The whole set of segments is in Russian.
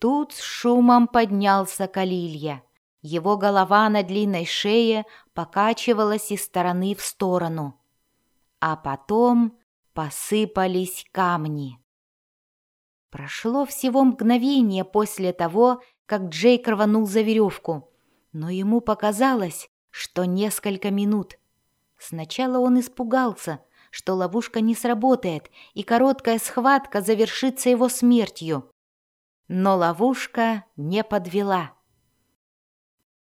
Тут с шумом поднялся Калилья. Его голова на длинной шее покачивалась из стороны в сторону. А потом посыпались камни. Прошло всего мгновение после того, как Джейк рванул за веревку, но ему показалось, что несколько минут. Сначала он испугался, что ловушка не сработает, и короткая схватка завершится его смертью. Но ловушка не подвела.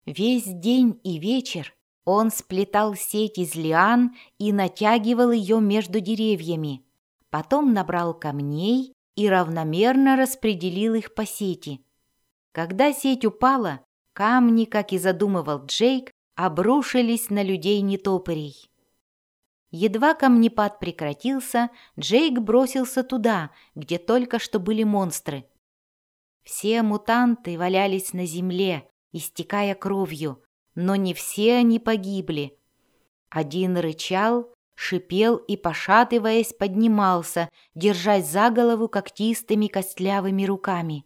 Весь день и вечер он сплетал сеть из лиан и натягивал ее между деревьями. Потом набрал камней и равномерно распределил их по сети. Когда сеть упала, камни, как и задумывал Джейк, обрушились на людей-нетопырей. Едва камнепад прекратился, Джейк бросился туда, где только что были монстры. Все мутанты валялись на земле, истекая кровью, но не все они погибли. Один рычал, шипел и, пошатываясь, поднимался, держась за голову когтистыми костлявыми руками.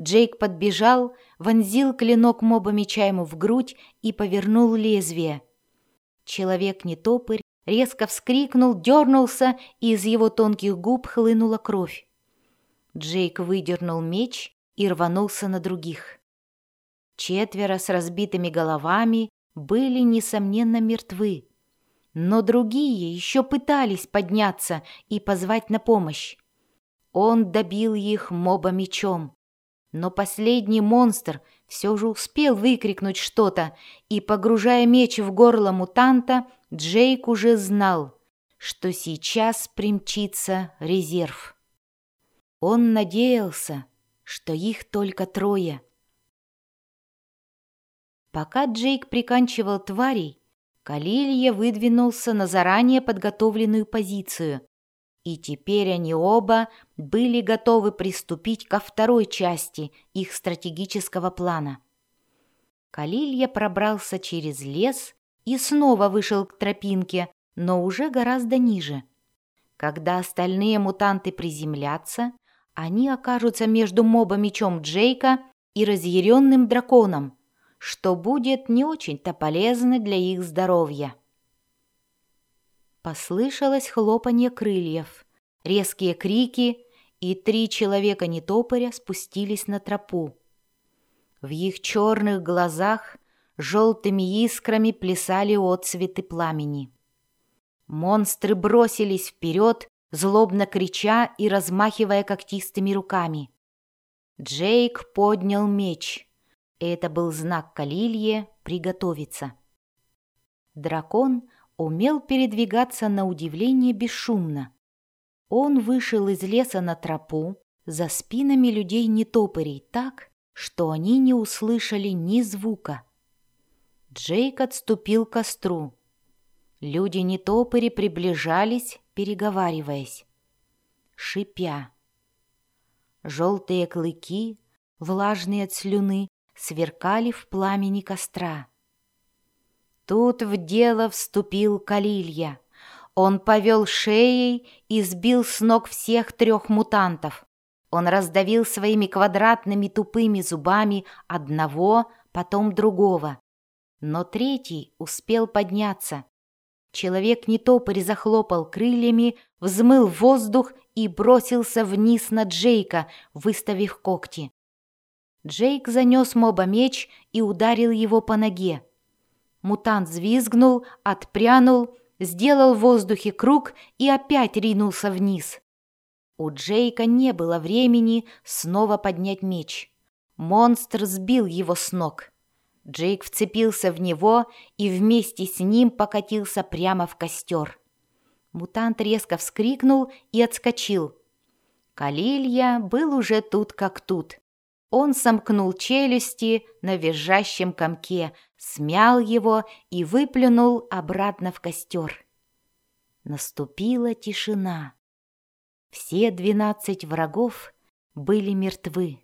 Джейк подбежал, вонзил клинок моба меча ему в грудь и повернул лезвие. Человек-нетопырь резко вскрикнул, дернулся, и из его тонких губ хлынула кровь. Джейк выдернул меч и рванулся на других. Четверо с разбитыми головами были, несомненно, мертвы. Но другие еще пытались подняться и позвать на помощь. Он добил их моба мечом. Но последний монстр все же успел выкрикнуть что-то, и, погружая меч в горло мутанта, Джейк уже знал, что сейчас примчится резерв. Он надеялся, что их только трое. Пока Джейк приканчивал тварей, Калилья выдвинулся на заранее подготовленную позицию, и теперь они оба были готовы приступить ко второй части их стратегического плана. Калилья пробрался через лес и снова вышел к тропинке, но уже гораздо ниже. Когда остальные мутанты приземлятся, они окажутся между моба-мечом Джейка и разъяренным драконом, что будет не очень-то полезно для их здоровья. Послышалось хлопанье крыльев, резкие крики, и три человека-нетопыря спустились на тропу. В их черных глазах желтыми искрами плясали отцветы пламени. Монстры бросились вперед, злобно крича и размахивая когтистыми руками. Джейк поднял меч. Это был знак Калилье приготовиться. Дракон умел передвигаться на удивление бесшумно. Он вышел из леса на тропу за спинами людей-нетопырей так, что они не услышали ни звука. Джейк отступил к костру. Люди-нетопыри приближались, переговариваясь, шипя. Желтые клыки, влажные от слюны, сверкали в пламени костра. Тут в дело вступил Калилья. Он повел шеей и сбил с ног всех трех мутантов. Он раздавил своими квадратными тупыми зубами одного, потом другого. Но третий успел подняться. Человек-нетопырь захлопал крыльями, взмыл воздух и бросился вниз на Джейка, выставив когти. Джейк занес моба меч и ударил его по ноге. Мутант взвизгнул, отпрянул, сделал в воздухе круг и опять ринулся вниз. У Джейка не было времени снова поднять меч. Монстр сбил его с ног. Джейк вцепился в него и вместе с ним покатился прямо в костер. Мутант резко вскрикнул и отскочил. Калилья был уже тут как тут. Он сомкнул челюсти на визжащем комке, смял его и выплюнул обратно в костер. Наступила тишина. Все двенадцать врагов были мертвы.